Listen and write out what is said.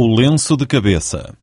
O lenço de cabeça.